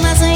Mas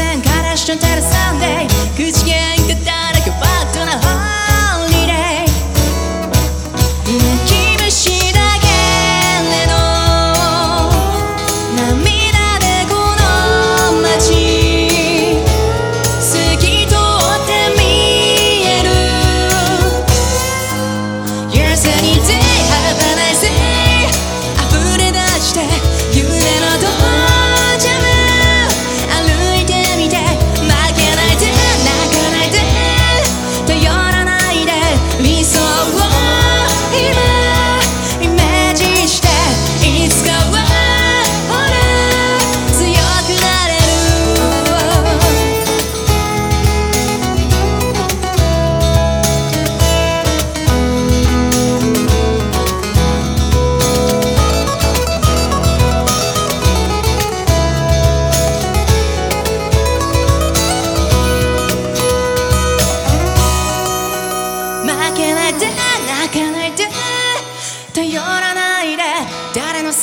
Then got a shunter Sunday.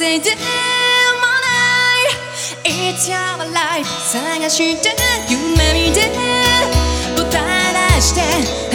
せもない。It's your life 探して夢見てぶたらして。